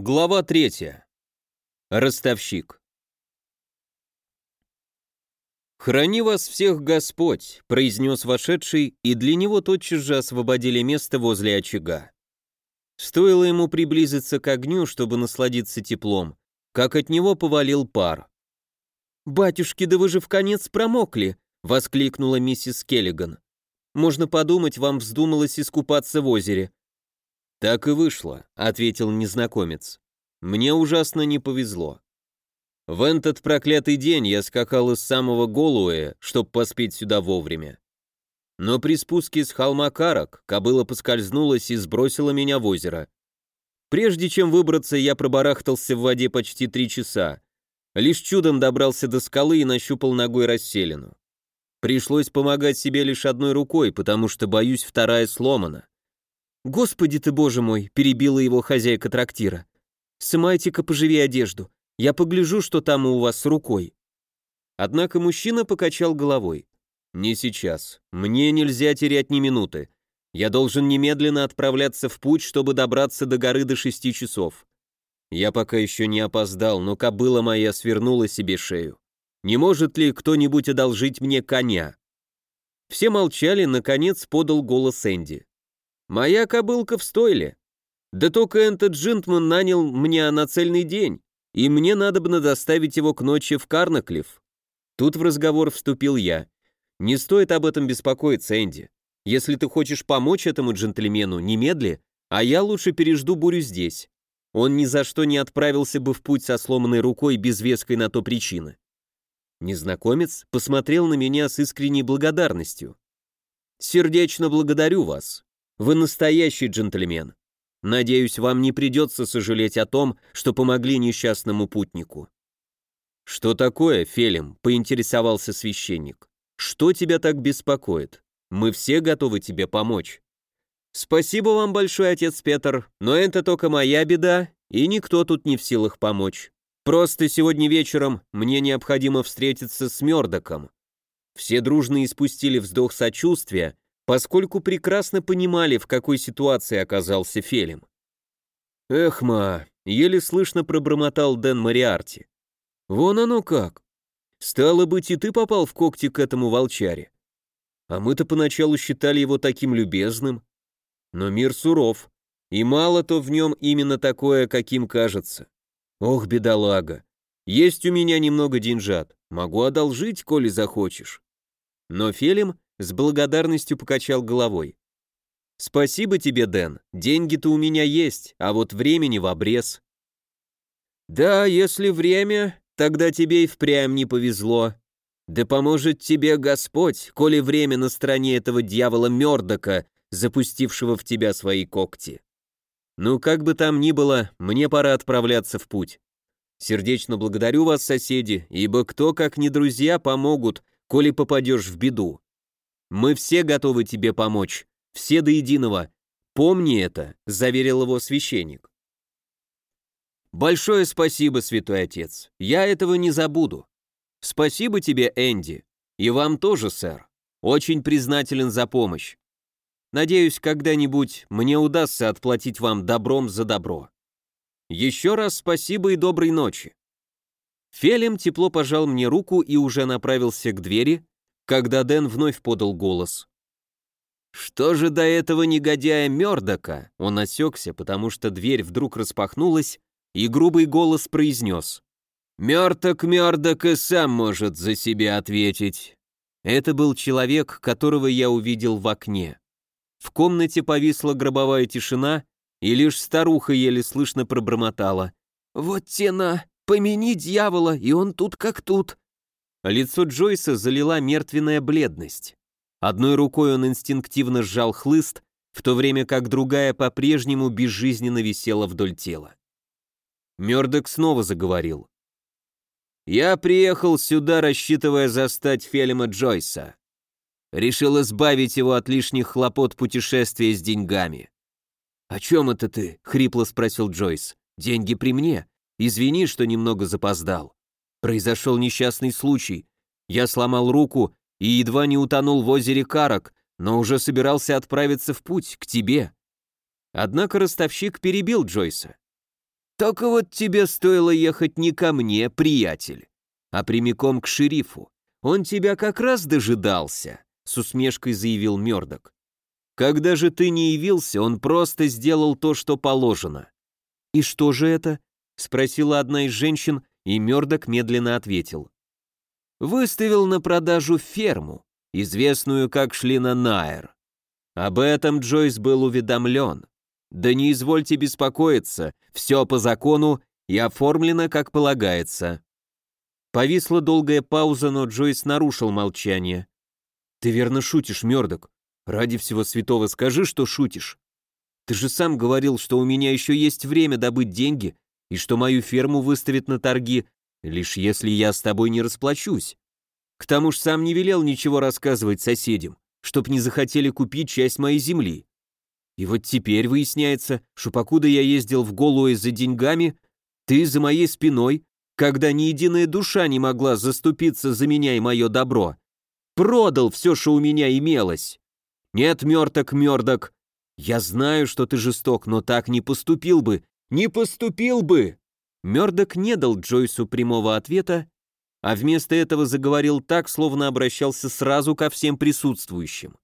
Глава третья. Ростовщик. «Храни вас всех Господь», — произнес вошедший, и для него тотчас же освободили место возле очага. Стоило ему приблизиться к огню, чтобы насладиться теплом, как от него повалил пар. «Батюшки, да вы же в конец промокли!» — воскликнула миссис Келлиган. «Можно подумать, вам вздумалось искупаться в озере. «Так и вышло», — ответил незнакомец. «Мне ужасно не повезло. В этот проклятый день я скакал из самого Голуэя, чтобы поспеть сюда вовремя. Но при спуске с холма Карак кобыла поскользнулась и сбросила меня в озеро. Прежде чем выбраться, я пробарахтался в воде почти три часа. Лишь чудом добрался до скалы и нащупал ногой расселину. Пришлось помогать себе лишь одной рукой, потому что, боюсь, вторая сломана. «Господи ты, боже мой!» — перебила его хозяйка трактира. «Сымайте-ка поживее одежду. Я погляжу, что там у вас с рукой». Однако мужчина покачал головой. «Не сейчас. Мне нельзя терять ни минуты. Я должен немедленно отправляться в путь, чтобы добраться до горы до шести часов. Я пока еще не опоздал, но кобыла моя свернула себе шею. Не может ли кто-нибудь одолжить мне коня?» Все молчали, наконец подал голос Энди. Моя кобылка в стойле. Да только этот джентльмен нанял мне на цельный день, и мне надо бы доставить его к ночи в Карнаклифф. Тут в разговор вступил я. Не стоит об этом беспокоиться, Энди. Если ты хочешь помочь этому джентльмену, немедли, а я лучше пережду бурю здесь. Он ни за что не отправился бы в путь со сломанной рукой без веской на то причины. Незнакомец посмотрел на меня с искренней благодарностью. «Сердечно благодарю вас. Вы настоящий джентльмен. Надеюсь, вам не придется сожалеть о том, что помогли несчастному путнику». «Что такое, Фелим?» — поинтересовался священник. «Что тебя так беспокоит? Мы все готовы тебе помочь». «Спасибо вам большое, отец Петр, но это только моя беда, и никто тут не в силах помочь. Просто сегодня вечером мне необходимо встретиться с Мёрдоком». Все дружно испустили вздох сочувствия, поскольку прекрасно понимали, в какой ситуации оказался Фелим. «Эх, ма!» — еле слышно пробормотал Дэн Мариарти. «Вон оно как! Стало быть, и ты попал в когти к этому волчаре. А мы-то поначалу считали его таким любезным. Но мир суров, и мало-то в нем именно такое, каким кажется. Ох, бедолага! Есть у меня немного деньжат, могу одолжить, коли захочешь». Но Фелим с благодарностью покачал головой. «Спасибо тебе, Дэн. Деньги-то у меня есть, а вот времени в обрез». «Да, если время, тогда тебе и впрямь не повезло. Да поможет тебе Господь, коли время на стороне этого дьявола Мёрдока, запустившего в тебя свои когти. Ну, как бы там ни было, мне пора отправляться в путь. Сердечно благодарю вас, соседи, ибо кто, как не друзья, помогут, коли попадешь в беду. Мы все готовы тебе помочь, все до единого. Помни это», — заверил его священник. «Большое спасибо, святой отец. Я этого не забуду. Спасибо тебе, Энди. И вам тоже, сэр. Очень признателен за помощь. Надеюсь, когда-нибудь мне удастся отплатить вам добром за добро. Еще раз спасибо и доброй ночи». Фелем тепло пожал мне руку и уже направился к двери, когда Дэн вновь подал голос. «Что же до этого негодяя Мёрдока?» Он осекся, потому что дверь вдруг распахнулась, и грубый голос произнес. «Мёрдок Мёрдок и сам может за себя ответить». Это был человек, которого я увидел в окне. В комнате повисла гробовая тишина, и лишь старуха еле слышно пробормотала. «Вот тена, помяни дьявола, и он тут как тут. Лицо Джойса залила мертвенная бледность. Одной рукой он инстинктивно сжал хлыст, в то время как другая по-прежнему безжизненно висела вдоль тела. Мёрдок снова заговорил. «Я приехал сюда, рассчитывая застать Фелима Джойса. Решил избавить его от лишних хлопот путешествия с деньгами». «О чем это ты?» — хрипло спросил Джойс. «Деньги при мне. Извини, что немного запоздал». Произошел несчастный случай. Я сломал руку и едва не утонул в озере Карак, но уже собирался отправиться в путь, к тебе. Однако ростовщик перебил Джойса. Только вот тебе стоило ехать не ко мне, приятель, а прямиком к шерифу. Он тебя как раз дожидался», — с усмешкой заявил Мёрдок. «Когда же ты не явился, он просто сделал то, что положено». «И что же это?» — спросила одна из женщин, и Мёрдок медленно ответил. «Выставил на продажу ферму, известную как Шлина Найер. Об этом Джойс был уведомлен. Да не извольте беспокоиться, все по закону и оформлено как полагается. Повисла долгая пауза, но Джойс нарушил молчание. «Ты верно шутишь, Мёрдок. Ради всего святого скажи, что шутишь. Ты же сам говорил, что у меня еще есть время добыть деньги и что мою ферму выставят на торги, лишь если я с тобой не расплачусь. К тому же сам не велел ничего рассказывать соседям, чтоб не захотели купить часть моей земли. И вот теперь выясняется, что покуда я ездил в Голуэ за деньгами, ты за моей спиной когда ни единая душа не могла заступиться за меня и мое добро. Продал все, что у меня имелось. Нет, мерток, мерток. Я знаю, что ты жесток, но так не поступил бы. Не поступил бы!» Мёрдок не дал Джойсу прямого ответа, а вместо этого заговорил так, словно обращался сразу ко всем присутствующим.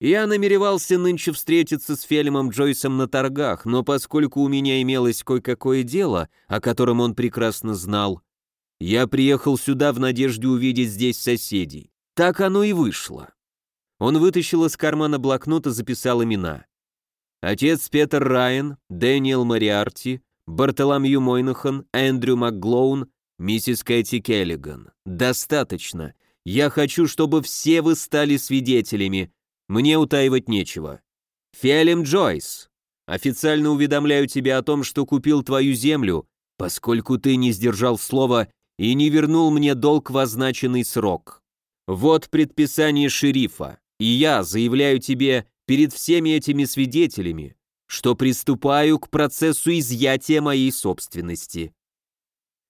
Я намеревался нынче встретиться с Фелемом Джойсом на торгах, но поскольку у меня имелось кое-какое дело, о котором он прекрасно знал, я приехал сюда в надежде увидеть здесь соседей. Так оно и вышло. Он вытащил из кармана блокнот и записал имена. Отец Петер Райан, Дэниел Мариарти, Бартоломью Мойнахан, Эндрю МакГлоун, миссис Кэти Келлиган. Достаточно. Я хочу, чтобы все вы стали свидетелями, мне утаивать нечего. Фиалем Джойс, официально уведомляю тебя о том, что купил твою землю, поскольку ты не сдержал слова и не вернул мне долг в означенный срок. Вот предписание шерифа, и я заявляю тебе перед всеми этими свидетелями, что приступаю к процессу изъятия моей собственности.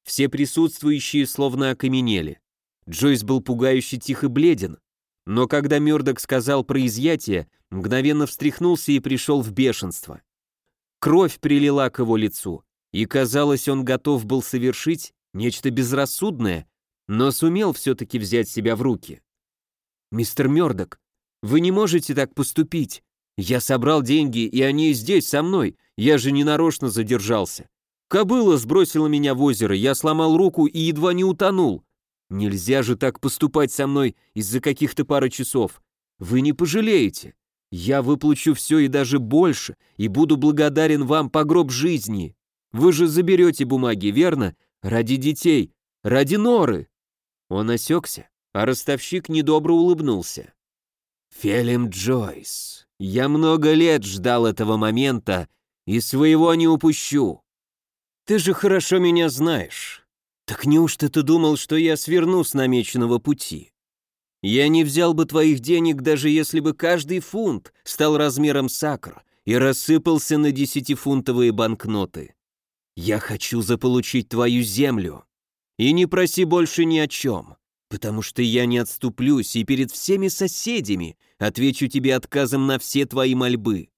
Все присутствующие словно окаменели. Джойс был пугающе тих и бледен, но когда Мёрдок сказал про изъятие, мгновенно встряхнулся и пришел в бешенство. Кровь прилила к его лицу, и, казалось, он готов был совершить нечто безрассудное, но сумел все-таки взять себя в руки. «Мистер Мёрдок, вы не можете так поступить. Я собрал деньги, и они здесь, со мной. Я же не нарочно задержался. Кобыла сбросила меня в озеро, я сломал руку и едва не утонул. Нельзя же так поступать со мной из-за каких-то пары часов. Вы не пожалеете. Я выплачу все и даже больше, и буду благодарен вам по гроб жизни. Вы же заберете бумаги, верно? Ради детей, ради норы. Он осекся, а ростовщик недобро улыбнулся. Фелим Джойс, я много лет ждал этого момента и своего не упущу. Ты же хорошо меня знаешь. «Так неужто ты думал, что я сверну с намеченного пути? Я не взял бы твоих денег, даже если бы каждый фунт стал размером сакр и рассыпался на десятифунтовые банкноты. Я хочу заполучить твою землю. И не проси больше ни о чем, потому что я не отступлюсь и перед всеми соседями отвечу тебе отказом на все твои мольбы.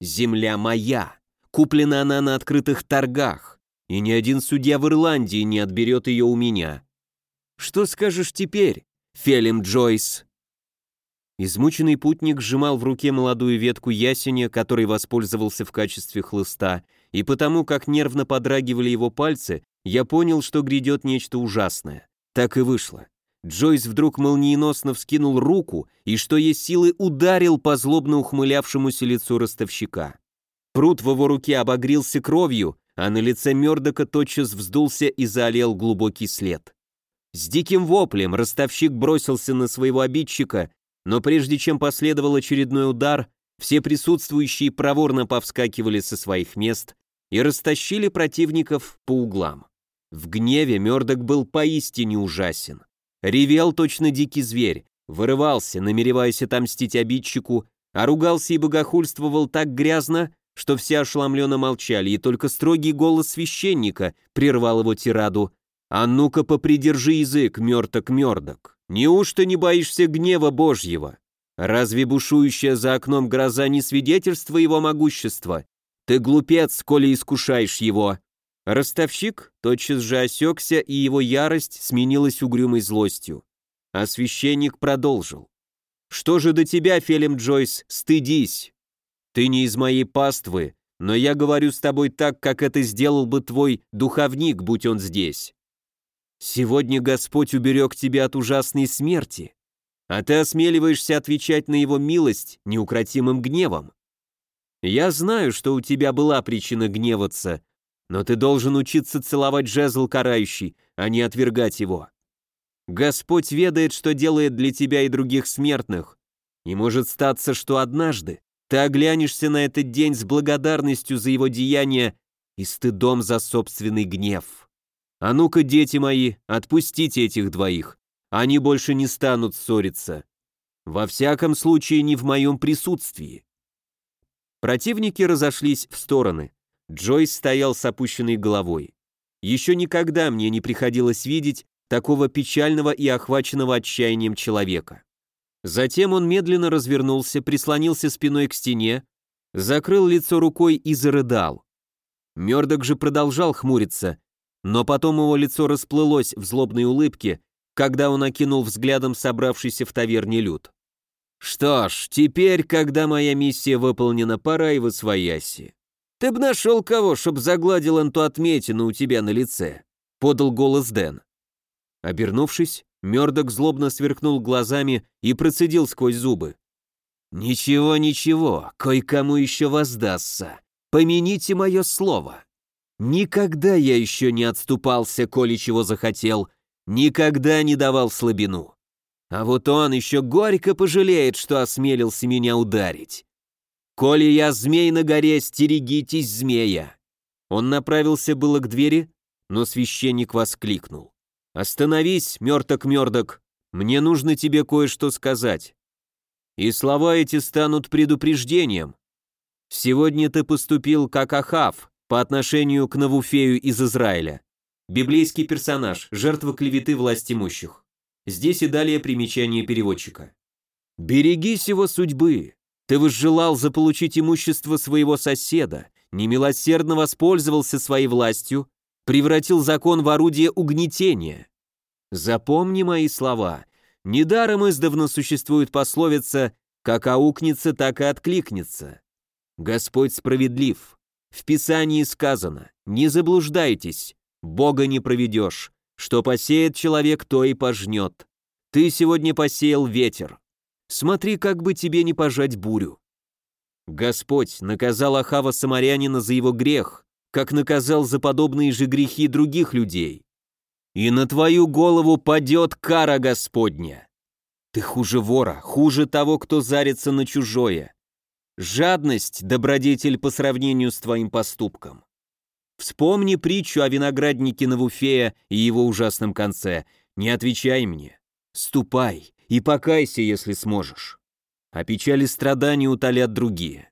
Земля моя, куплена она на открытых торгах, и ни один судья в Ирландии не отберет ее у меня. Что скажешь теперь, Фелим Джойс?» Измученный путник сжимал в руке молодую ветку ясеня, который воспользовался в качестве хлыста, и потому, как нервно подрагивали его пальцы, я понял, что грядет нечто ужасное. Так и вышло. Джойс вдруг молниеносно вскинул руку и, что есть силы, ударил по злобно ухмылявшемуся лицу ростовщика. Пруд в его руке обогрился кровью, а на лице Мёрдока тотчас вздулся и залил глубокий след. С диким воплем ростовщик бросился на своего обидчика, но прежде чем последовал очередной удар, все присутствующие проворно повскакивали со своих мест и растащили противников по углам. В гневе Мёрдок был поистине ужасен. Ревел точно дикий зверь, вырывался, намереваясь отомстить обидчику, а ругался и богохульствовал так грязно, что все ошеломленно молчали, и только строгий голос священника прервал его тираду. «А ну-ка попридержи язык, мерток-мерток! Неужто не боишься гнева Божьего? Разве бушующая за окном гроза не свидетельство его могущества? Ты глупец, коли искушаешь его!» Ростовщик тотчас же осекся, и его ярость сменилась угрюмой злостью. А священник продолжил. «Что же до тебя, Фелем Джойс, стыдись! Ты не из моей паствы, но я говорю с тобой так, как это сделал бы твой духовник, будь он здесь. Сегодня Господь уберег тебя от ужасной смерти, а ты осмеливаешься отвечать на его милость неукротимым гневом. Я знаю, что у тебя была причина гневаться, но ты должен учиться целовать жезл карающий, а не отвергать его. Господь ведает, что делает для тебя и других смертных, и может статься, что однажды ты оглянешься на этот день с благодарностью за его деяния и стыдом за собственный гнев. А ну-ка, дети мои, отпустите этих двоих. Они больше не станут ссориться. Во всяком случае, не в моем присутствии. Противники разошлись в стороны. Джойс стоял с опущенной головой. Еще никогда мне не приходилось видеть такого печального и охваченного отчаянием человека. Затем он медленно развернулся, прислонился спиной к стене, закрыл лицо рукой и зарыдал. Мёрдок же продолжал хмуриться, но потом его лицо расплылось в злобной улыбке, когда он окинул взглядом собравшийся в таверне люд. «Что ж, теперь, когда моя миссия выполнена, пора и восвояси. Ты б нашел кого, чтоб загладил эту отметину у тебя на лице», — подал голос Дэн. Обернувшись, Мёрдок злобно сверкнул глазами и процедил сквозь зубы. «Ничего, ничего, кое-кому еще воздастся. Помяните мое слово. Никогда я еще не отступался, коли чего захотел, никогда не давал слабину. А вот он еще горько пожалеет, что осмелился меня ударить. Коли я змей на горе, стерегитесь змея». Он направился было к двери, но священник воскликнул. «Остановись, мерток-мерток, мне нужно тебе кое-что сказать». И слова эти станут предупреждением. Сегодня ты поступил как Ахав по отношению к Навуфею из Израиля. Библейский персонаж, жертва клеветы власть имущих. Здесь и далее примечание переводчика. «Берегись его судьбы. Ты возжелал заполучить имущество своего соседа, немилосердно воспользовался своей властью, превратил закон в орудие угнетения. Запомни мои слова. Недаром издавна существует пословица «как аукнется, так и откликнется». Господь справедлив. В Писании сказано «не заблуждайтесь, Бога не проведешь, что посеет человек, то и пожнет. Ты сегодня посеял ветер. Смотри, как бы тебе не пожать бурю». Господь наказал Ахава Самарянина за его грех, как наказал за подобные же грехи других людей и на твою голову падет кара Господня. Ты хуже вора, хуже того, кто зарится на чужое. Жадность — добродетель по сравнению с твоим поступком. Вспомни притчу о винограднике Навуфея и его ужасном конце. Не отвечай мне. Ступай и покайся, если сможешь. А печали страданий утолят другие.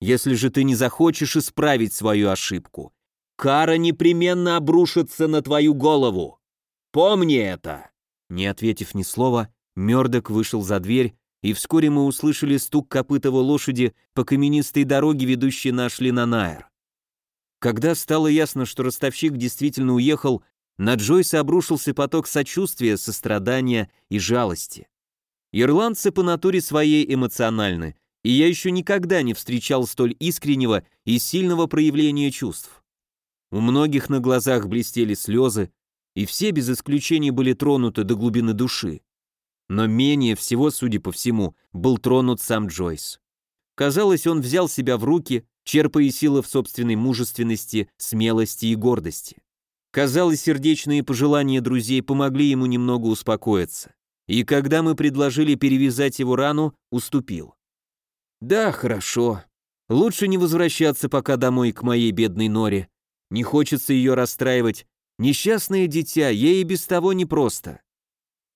Если же ты не захочешь исправить свою ошибку, Кара непременно обрушится на твою голову. Помни это!» Не ответив ни слова, Мёрдок вышел за дверь, и вскоре мы услышали стук копыт его лошади по каменистой дороге, ведущей на Шлинанаэр. Когда стало ясно, что ростовщик действительно уехал, на Джойса обрушился поток сочувствия, сострадания и жалости. Ирландцы по натуре своей эмоциональны, и я еще никогда не встречал столь искреннего и сильного проявления чувств. У многих на глазах блестели слезы, и все без исключения были тронуты до глубины души. Но менее всего, судя по всему, был тронут сам Джойс. Казалось, он взял себя в руки, черпая силы в собственной мужественности, смелости и гордости. Казалось, сердечные пожелания друзей помогли ему немного успокоиться. И когда мы предложили перевязать его рану, уступил. «Да, хорошо. Лучше не возвращаться пока домой к моей бедной норе. Не хочется ее расстраивать. Несчастное дитя, ей и без того непросто.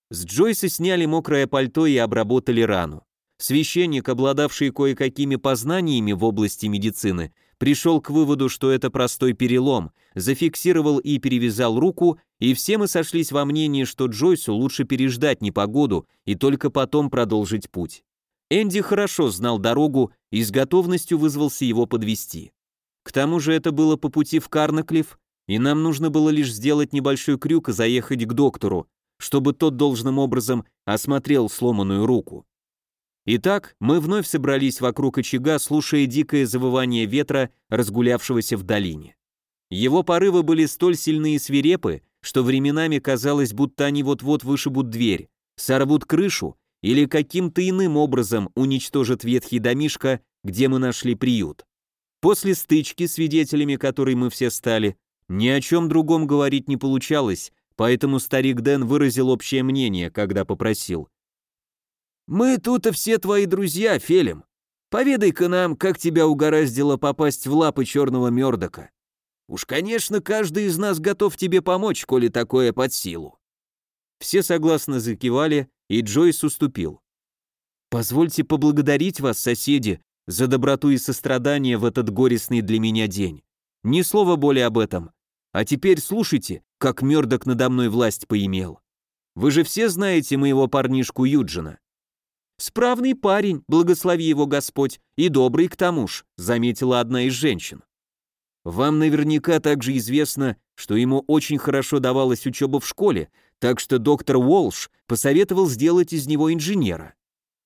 С Джойса сняли мокрое пальто и обработали рану. Священник, обладавший кое-какими познаниями в области медицины, пришел к выводу, что это простой перелом, зафиксировал и перевязал руку, и все мы сошлись во мнении, что Джойсу лучше переждать непогоду и только потом продолжить путь. Энди хорошо знал дорогу и с готовностью вызвался его подвести. К тому же это было по пути в Карнаклифф, и нам нужно было лишь сделать небольшой крюк и заехать к доктору, чтобы тот должным образом осмотрел сломанную руку. Итак, мы вновь собрались вокруг очага, слушая дикое завывание ветра, разгулявшегося в долине. Его порывы были столь сильны и свирепы, что временами казалось, будто они вот-вот вышибут дверь, сорвут крышу или каким-то иным образом уничтожат ветхий домишко, где мы нашли приют. После стычки, свидетелями которой мы все стали, ни о чем другом говорить не получалось, поэтому старик Дэн выразил общее мнение, когда попросил. «Мы тут все твои друзья, Фелем. Поведай-ка нам, как тебя угораздило попасть в лапы черного Мёрдока. Уж, конечно, каждый из нас готов тебе помочь, коли такое под силу». Все согласно закивали, и Джойс уступил. «Позвольте поблагодарить вас, соседи, за доброту и сострадание в этот горестный для меня день. Ни слова более об этом. А теперь слушайте, как Мёрдок надо мной власть поимел. Вы же все знаете моего парнишку Юджина. Справный парень, благослови его Господь, и добрый к тому ж, заметила одна из женщин. Вам наверняка также известно, что ему очень хорошо давалась учеба в школе, так что доктор Уолш посоветовал сделать из него инженера.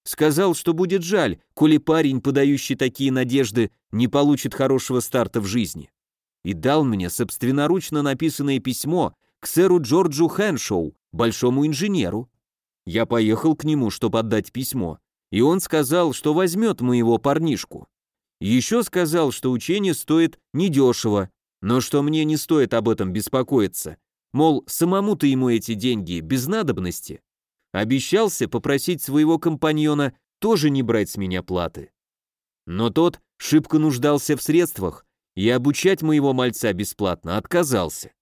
Сказал, что будет жаль, коли парень, подающий такие надежды, не получит хорошего старта в жизни и дал мне собственноручно написанное письмо к сэру Джорджу Хэншоу, большому инженеру. Я поехал к нему, чтобы отдать письмо, и он сказал, что возьмет моего парнишку. Еще сказал, что учение стоит недешево, но что мне не стоит об этом беспокоиться. Мол, самому-то ему эти деньги без надобности. Обещался попросить своего компаньона тоже не брать с меня платы. Но тот шибко нуждался в средствах, и обучать моего мальца бесплатно отказался.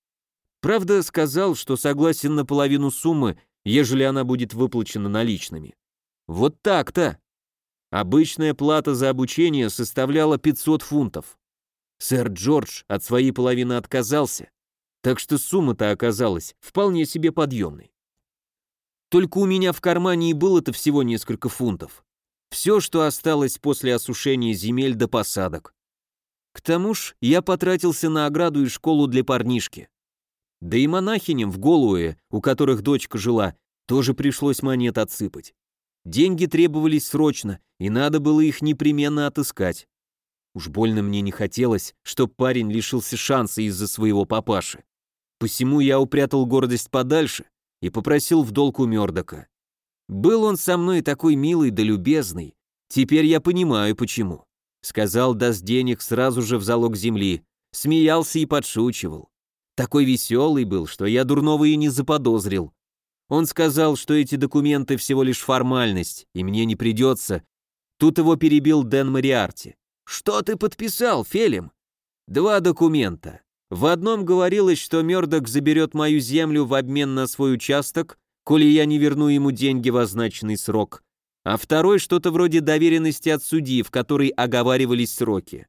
Правда, сказал, что согласен на половину суммы, ежели она будет выплачена наличными. Вот так-то. Обычная плата за обучение составляла 500 фунтов. Сэр Джордж от своей половины отказался, так что сумма-то оказалась вполне себе подъемной. Только у меня в кармане и было-то всего несколько фунтов. Все, что осталось после осушения земель до посадок. К тому ж я потратился на ограду и школу для парнишки. Да и монахиням в Голуэ, у которых дочка жила, тоже пришлось монет отсыпать. Деньги требовались срочно, и надо было их непременно отыскать. Уж больно мне не хотелось, чтоб парень лишился шанса из-за своего папаши. Посему я упрятал гордость подальше и попросил в долг у Мёрдока. Был он со мной такой милый да любезный, теперь я понимаю почему. Сказал, даст денег сразу же в залог земли. Смеялся и подшучивал. Такой веселый был, что я дурного и не заподозрил. Он сказал, что эти документы всего лишь формальность, и мне не придется. Тут его перебил Дэн Мариарти. «Что ты подписал, Фелем?» «Два документа. В одном говорилось, что Мёрдок заберет мою землю в обмен на свой участок, коли я не верну ему деньги в означенный срок а второй что-то вроде доверенности от судьи, в которой оговаривались сроки.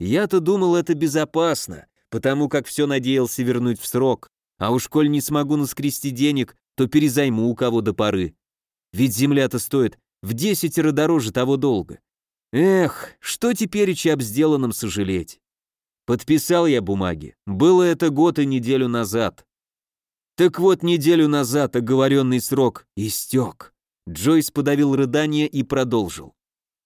Я-то думал, это безопасно, потому как все надеялся вернуть в срок, а уж коль не смогу наскрести денег, то перезайму у кого до поры. Ведь земля-то стоит в десятеро дороже того долга. Эх, что теперь и об сделанном сожалеть. Подписал я бумаги. Было это год и неделю назад. Так вот, неделю назад оговоренный срок истек. Джойс подавил рыдание и продолжил.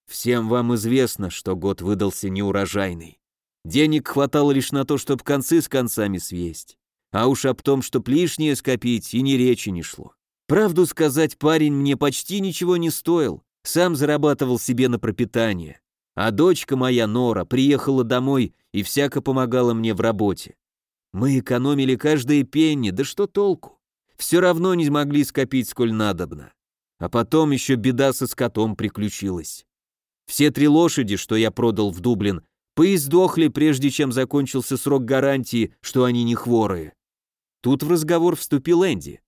«Всем вам известно, что год выдался неурожайный. Денег хватало лишь на то, чтобы концы с концами свесть. А уж об том, чтоб лишнее скопить, и ни речи не шло. Правду сказать, парень мне почти ничего не стоил, сам зарабатывал себе на пропитание. А дочка моя, Нора, приехала домой и всяко помогала мне в работе. Мы экономили каждые пенни, да что толку? Все равно не могли скопить сколь надобно. А потом еще беда со скотом приключилась. Все три лошади, что я продал в Дублин, поиздохли, прежде чем закончился срок гарантии, что они не хворые. Тут в разговор вступил Энди.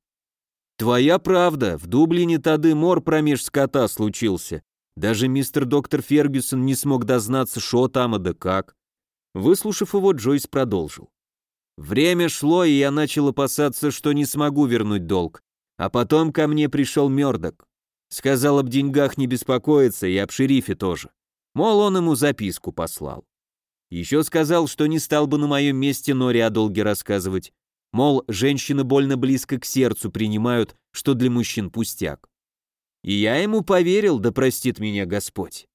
«Твоя правда, в Дублине тады мор промеж скота случился. Даже мистер доктор Фергюсон не смог дознаться, что там и да как». Выслушав его, Джойс продолжил. «Время шло, и я начал опасаться, что не смогу вернуть долг. А потом ко мне пришел Мёрдок. Сказал об деньгах не беспокоиться и об шерифе тоже. Мол, он ему записку послал. Еще сказал, что не стал бы на моем месте Норе о долге рассказывать. Мол, женщины больно близко к сердцу принимают, что для мужчин пустяк. И я ему поверил, да простит меня Господь.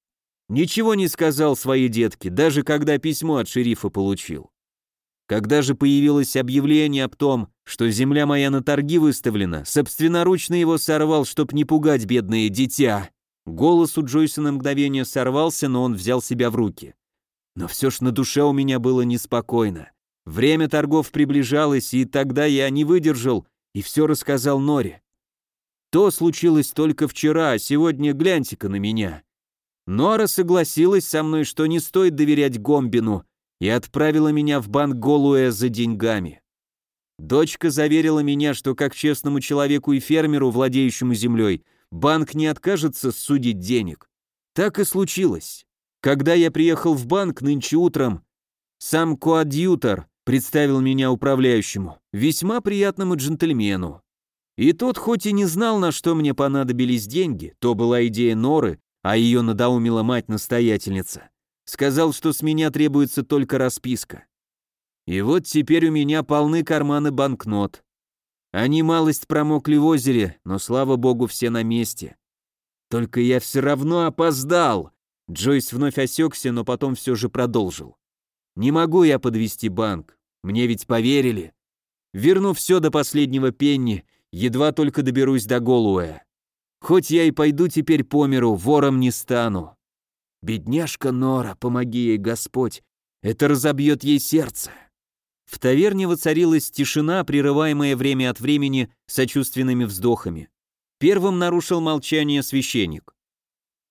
Ничего не сказал своей детке, даже когда письмо от шерифа получил. Когда же появилось объявление об том, что земля моя на торги выставлена, собственноручно его сорвал, чтоб не пугать бедное дитя. Голос у Джойса на мгновение сорвался, но он взял себя в руки. Но все ж на душе у меня было неспокойно. Время торгов приближалось, и тогда я не выдержал и все рассказал Норе. То случилось только вчера, а сегодня гляньте-ка на меня. Нора согласилась со мной, что не стоит доверять Гомбину, и отправила меня в банк Голуэ за деньгами. Дочка заверила меня, что как честному человеку и фермеру, владеющему землей, банк не откажется судить денег. Так и случилось. Когда я приехал в банк нынче утром, сам коадьютор представил меня управляющему, весьма приятному джентльмену. И тот хоть и не знал, на что мне понадобились деньги, то была идея Норы, а ее надоумила мать-настоятельница, сказал, что с меня требуется только расписка. И вот теперь у меня полны карманы банкнот. Они малость промокли в озере, но, слава богу, все на месте. Только я все равно опоздал. Джойс вновь осекся, но потом все же продолжил. «Не могу я подвести банк, мне ведь поверили. Верну все до последнего пенни, едва только доберусь до Голуэ. Хоть я и пойду теперь по миру, вором не стану. Бедняжка Нора, помоги ей, Господь, это разобьет ей сердце». В таверне воцарилась тишина, прерываемая время от времени сочувственными вздохами. Первым нарушил молчание священник.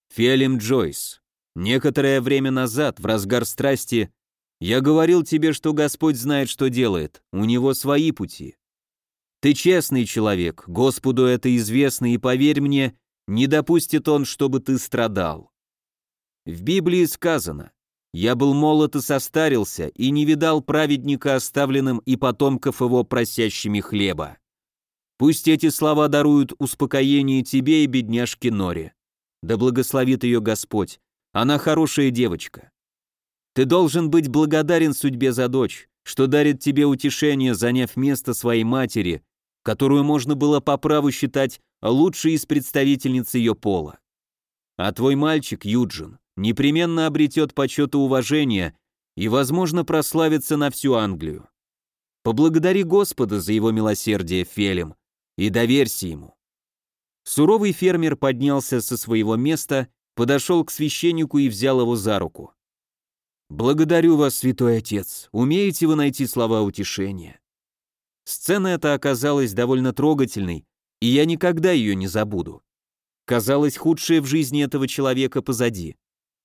«Фиалем Джойс, Некоторое время назад, в разгар страсти, я говорил тебе, что Господь знает, что делает, у него свои пути. Ты честный человек, Господу это известно, и поверь мне, не допустит он, чтобы ты страдал. В Библии сказано, «Я был молод и состарился, и не видал праведника оставленным и потомков его просящими хлеба». Пусть эти слова даруют успокоение тебе и бедняжке Норе. Да благословит ее Господь, она хорошая девочка. Ты должен быть благодарен судьбе за дочь, что дарит тебе утешение, заняв место своей матери, которую можно было по праву считать лучшей из представительниц ее пола. А твой мальчик, Юджин, непременно обретет почет и уважение и, возможно, прославится на всю Англию. Поблагодари Господа за его милосердие, Фелем, и доверься ему. Суровый фермер поднялся со своего места подошел к священнику и взял его за руку. «Благодарю вас, святой отец, умеете вы найти слова утешения?» Сцена эта оказалась довольно трогательной, и я никогда ее не забуду. Казалось, худшее в жизни этого человека позади.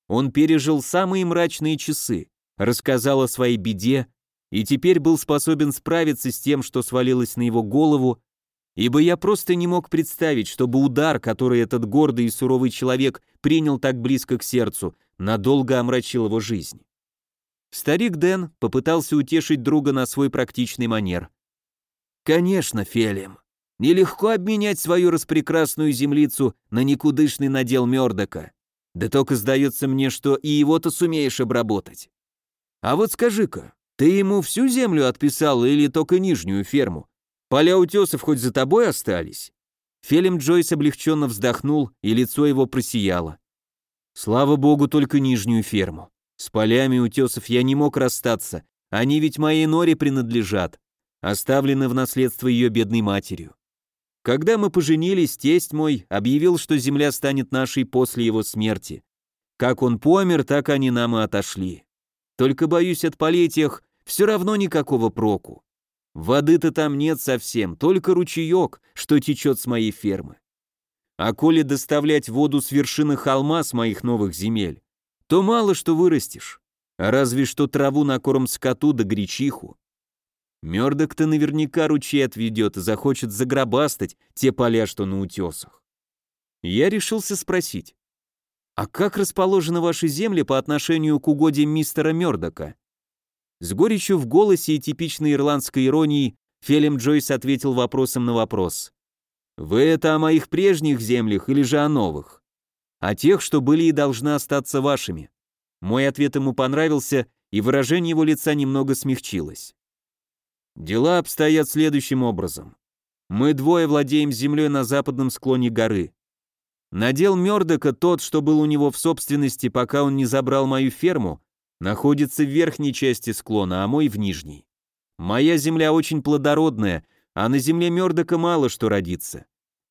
Он пережил самые мрачные часы, рассказал о своей беде и теперь был способен справиться с тем, что свалилось на его голову, ибо я просто не мог представить, чтобы удар, который этот гордый и суровый человек принял так близко к сердцу, надолго омрачил его жизнь. Старик Дэн попытался утешить друга на свой практичный манер. «Конечно, Фелем, нелегко обменять свою распрекрасную землицу на никудышный надел Мёрдока. Да только сдается мне, что и его-то сумеешь обработать. А вот скажи-ка, ты ему всю землю отписал или только нижнюю ферму? Поля утесов хоть за тобой остались?» Фелем Джойс облегченно вздохнул, и лицо его просияло. «Слава богу, только нижнюю ферму. С полями утесов я не мог расстаться, они ведь моей норе принадлежат, оставлены в наследство ее бедной матерью. Когда мы поженились, тесть мой объявил, что земля станет нашей после его смерти. Как он помер, так они нам и отошли. Только, боюсь, от полей тех все равно никакого проку. Воды-то там нет совсем, только ручеек, что течет с моей фермы. А коли доставлять воду с вершины холма с моих новых земель, то мало что вырастешь, а разве что траву на корм скоту да гречиху. Мёрдок-то наверняка ручей отведет и захочет загробастать те поля, что на утесах. Я решился спросить, а как расположены ваши земли по отношению к угодьям мистера Мёрдока? С горечью в голосе и типичной ирландской иронией Фелем Джойс ответил вопросом на вопрос. «Вы это о моих прежних землях или же о новых? О тех, что были и должны остаться вашими?» Мой ответ ему понравился, и выражение его лица немного смягчилось. Дела обстоят следующим образом. Мы двое владеем землей на западном склоне горы. Надел Мёрдока тот, что был у него в собственности, пока он не забрал мою ферму, находится в верхней части склона, а мой в нижней. Моя земля очень плодородная, а на земле Мёрдока мало что родится.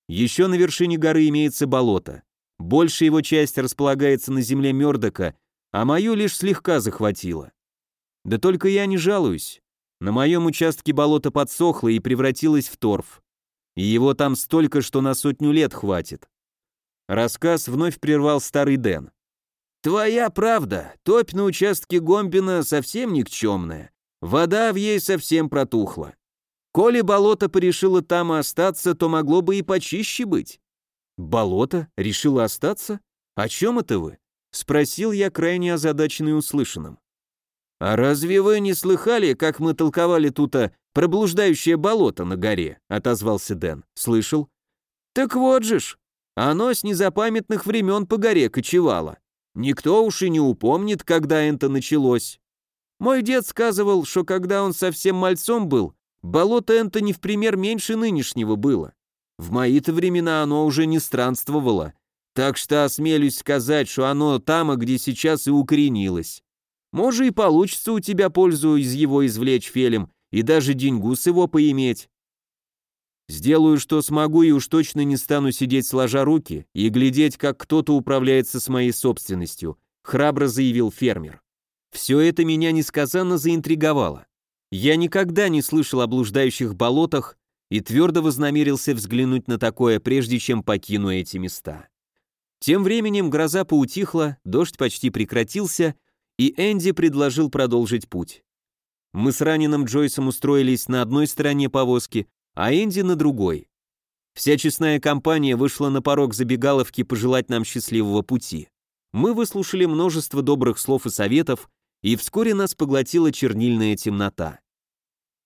Еще на вершине горы имеется болото. Большая его часть располагается на земле Мёрдока, а мою лишь слегка захватило. Да только я не жалуюсь. На моем участке болото подсохло и превратилось в торф. И его там столько, что на сотню лет хватит. Рассказ вновь прервал старый Дэн. «Твоя правда, топь на участке Гомбина совсем никчемная. Вода в ей совсем протухла. Коли болото порешило там остаться, то могло бы и почище быть». «Болото? Решило остаться? О чем это вы?» — спросил я, крайне озадаченный услышанным. «А разве вы не слыхали, как мы толковали тут о проблуждающее болото на горе?» — отозвался Дэн. «Слышал?» «Так вот же ж, оно с незапамятных времен по горе кочевало. Никто уж и не упомнит, когда это началось. Мой дед сказывал, что когда он совсем мальцом был, болото это не в пример меньше нынешнего было. В мои-то времена оно уже не странствовало, так что осмелюсь сказать, что оно там, где сейчас и укоренилось. Может и получится у тебя пользу из его извлечь, Фелем, и даже деньгу с его поиметь. Сделаю, что смогу, и уж точно не стану сидеть сложа руки и глядеть, как кто-то управляется с моей собственностью», храбро заявил фермер. Все это меня несказанно заинтриговало. Я никогда не слышал о блуждающих болотах и твердо вознамерился взглянуть на такое, прежде чем покину эти места. Тем временем гроза поутихла, дождь почти прекратился, и Энди предложил продолжить путь. Мы с раненым Джойсом устроились на одной стороне повозки, а Энди на другой. Вся честная компания вышла на порог забегаловки пожелать нам счастливого пути. Мы выслушали множество добрых слов и советов, и вскоре нас поглотила чернильная темнота.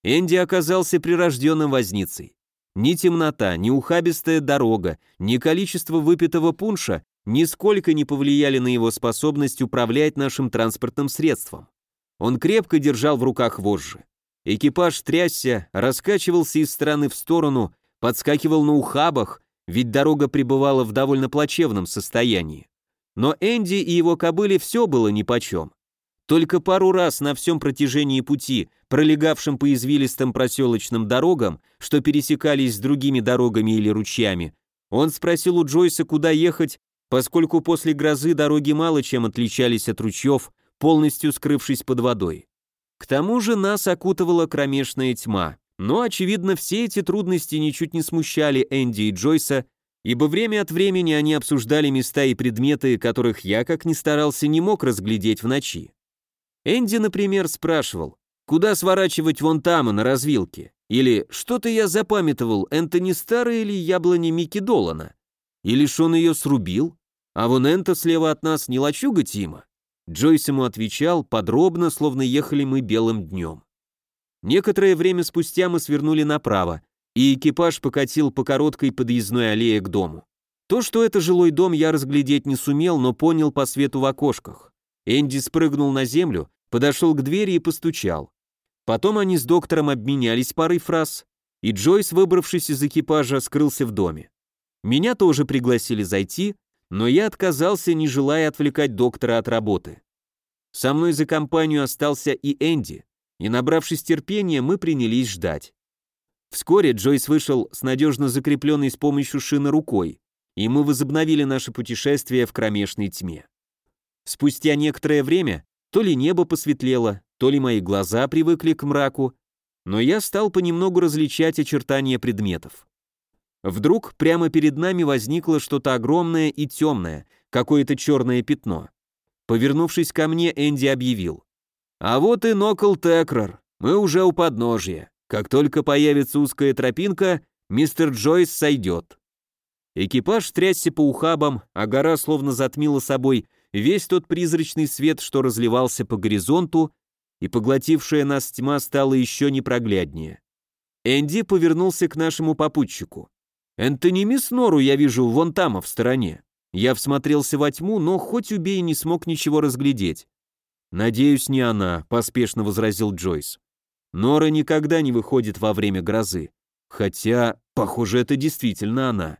Энди оказался прирожденным возницей. Ни темнота, ни ухабистая дорога, ни количество выпитого пунша нисколько не повлияли на его способность управлять нашим транспортным средством. Он крепко держал в руках вожжи. Экипаж трясся, раскачивался из стороны в сторону, подскакивал на ухабах, ведь дорога пребывала в довольно плачевном состоянии. Но Энди и его кобыле все было нипочем. Только пару раз на всем протяжении пути, пролегавшим по извилистым проселочным дорогам, что пересекались с другими дорогами или ручьями, он спросил у Джойса, куда ехать, поскольку после грозы дороги мало чем отличались от ручьев, полностью скрывшись под водой. К тому же нас окутывала кромешная тьма. Но, очевидно, все эти трудности ничуть не смущали Энди и Джойса, ибо время от времени они обсуждали места и предметы, которых я, как ни старался, не мог разглядеть в ночи. Энди, например, спрашивал, куда сворачивать вон там, на развилке? Или что-то я запамятовал, Энтони Старый или яблони Микки Долана? Или ж он ее срубил? А вон Энто слева от нас не лачуга Тима? Джойс ему отвечал подробно, словно ехали мы белым днем. Некоторое время спустя мы свернули направо, и экипаж покатил по короткой подъездной аллее к дому. То, что это жилой дом, я разглядеть не сумел, но понял по свету в окошках. Энди спрыгнул на землю, подошел к двери и постучал. Потом они с доктором обменялись парой фраз, и Джойс, выбравшись из экипажа, скрылся в доме. Меня тоже пригласили зайти, но я отказался, не желая отвлекать доктора от работы. Со мной за компанию остался и Энди, и, набравшись терпения, мы принялись ждать. Вскоре Джойс вышел с надежно закрепленной с помощью шины рукой, и мы возобновили наше путешествие в кромешной тьме. Спустя некоторое время то ли небо посветлело, то ли мои глаза привыкли к мраку, но я стал понемногу различать очертания предметов. Вдруг прямо перед нами возникло что-то огромное и темное, какое-то черное пятно. Повернувшись ко мне, Энди объявил. «А вот и Нокл Текрор, мы уже у подножия. Как только появится узкая тропинка, мистер Джойс сойдет». Экипаж трясся по ухабам, а гора словно затмила собой весь тот призрачный свет, что разливался по горизонту, и поглотившая нас тьма стала еще непрогляднее. Энди повернулся к нашему попутчику. Энтони Мисс Нору я вижу вон там, в стороне. Я всмотрелся во тьму, но хоть убей не смог ничего разглядеть. «Надеюсь, не она», — поспешно возразил Джойс. «Нора никогда не выходит во время грозы. Хотя, похоже, это действительно она».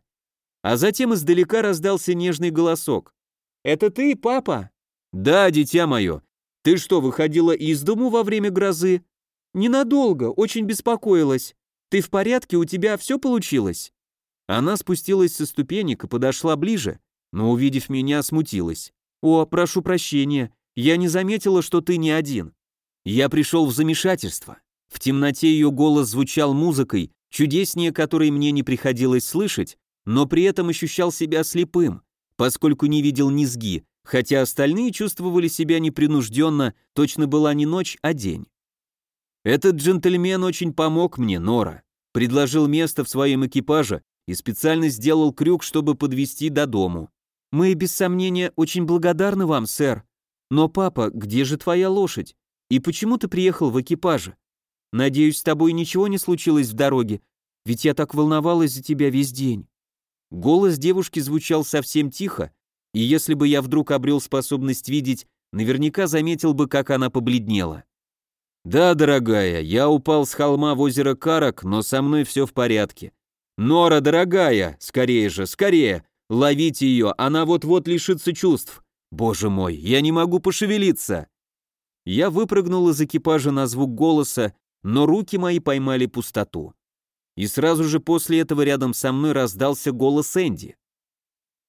А затем издалека раздался нежный голосок. «Это ты, папа?» «Да, дитя мое. Ты что, выходила из дому во время грозы?» «Ненадолго, очень беспокоилась. Ты в порядке, у тебя все получилось?» Она спустилась со ступенек и подошла ближе, но, увидев меня, смутилась. «О, прошу прощения, я не заметила, что ты не один». Я пришел в замешательство. В темноте ее голос звучал музыкой, чудеснее которой мне не приходилось слышать, но при этом ощущал себя слепым, поскольку не видел низги, хотя остальные чувствовали себя непринужденно, точно была не ночь, а день. Этот джентльмен очень помог мне, Нора, предложил место в своем экипаже и специально сделал крюк, чтобы подвести до дому. Мы, без сомнения, очень благодарны вам, сэр. Но, папа, где же твоя лошадь? И почему ты приехал в экипаже? Надеюсь, с тобой ничего не случилось в дороге, ведь я так волновалась за тебя весь день. Голос девушки звучал совсем тихо, и если бы я вдруг обрел способность видеть, наверняка заметил бы, как она побледнела. «Да, дорогая, я упал с холма в озеро Карак, но со мной все в порядке. Нора, дорогая, скорее же, скорее, ловите ее, она вот-вот лишится чувств. Боже мой, я не могу пошевелиться!» Я выпрыгнул из экипажа на звук голоса, но руки мои поймали пустоту. И сразу же после этого рядом со мной раздался голос Энди.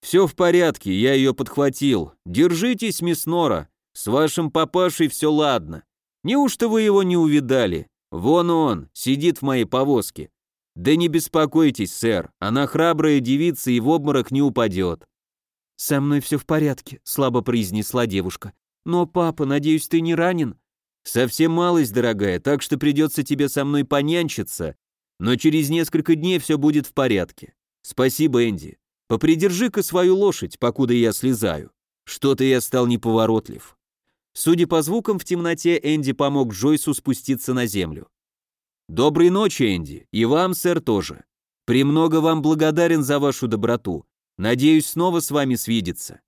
«Все в порядке, я ее подхватил. Держитесь, мисс Нора, с вашим папашей все ладно. Неужто вы его не увидали? Вон он, сидит в моей повозке. Да не беспокойтесь, сэр, она храбрая девица и в обморок не упадет. Со мной все в порядке, слабо произнесла девушка. Но, папа, надеюсь, ты не ранен? Совсем малость, дорогая, так что придется тебе со мной понянчиться, но через несколько дней все будет в порядке. Спасибо, Энди. Попридержи-ка свою лошадь, покуда я слезаю. Что-то я стал неповоротлив. Судя по звукам в темноте, Энди помог Джойсу спуститься на землю. «Доброй ночи, Энди, и вам, сэр, тоже. Премного вам благодарен за вашу доброту. Надеюсь снова с вами свидеться».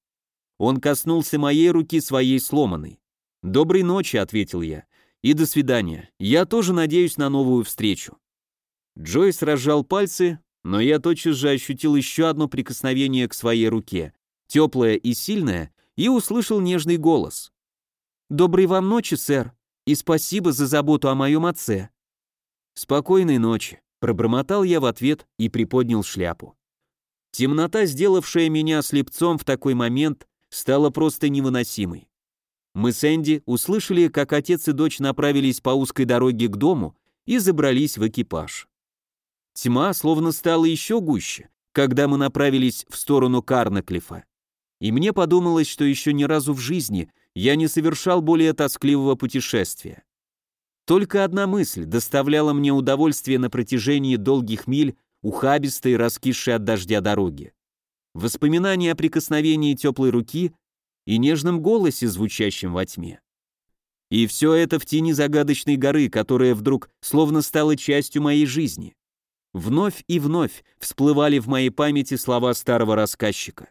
Он коснулся моей руки своей сломанной. «Доброй ночи», — ответил я, — «и до свидания. Я тоже надеюсь на новую встречу». Джойс разжал пальцы, но я тотчас же ощутил еще одно прикосновение к своей руке, теплое и сильное, и услышал нежный голос. «Доброй вам ночи, сэр, и спасибо за заботу о моем отце». «Спокойной ночи», — пробормотал я в ответ и приподнял шляпу. Темнота, сделавшая меня слепцом в такой момент, стала просто невыносимой. Мы с Энди услышали, как отец и дочь направились по узкой дороге к дому и забрались в экипаж. Тьма словно стала еще гуще, когда мы направились в сторону Карнаклифа. И мне подумалось, что еще ни разу в жизни я не совершал более тоскливого путешествия. Только одна мысль доставляла мне удовольствие на протяжении долгих миль ухабистой, раскисшей от дождя дороги. Воспоминания о прикосновении теплой руки и нежном голосе, звучащем во тьме. И все это в тени загадочной горы, которая вдруг словно стала частью моей жизни. Вновь и вновь всплывали в моей памяти слова старого рассказчика.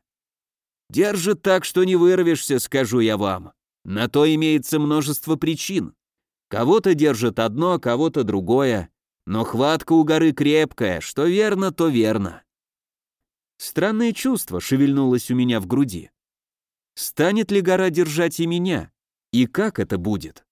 Держит так, что не вырвешься, скажу я вам. На то имеется множество причин. Кого-то держит одно, кого-то другое. Но хватка у горы крепкая, что верно, то верно. Странное чувство шевельнулось у меня в груди. Станет ли гора держать и меня? И как это будет?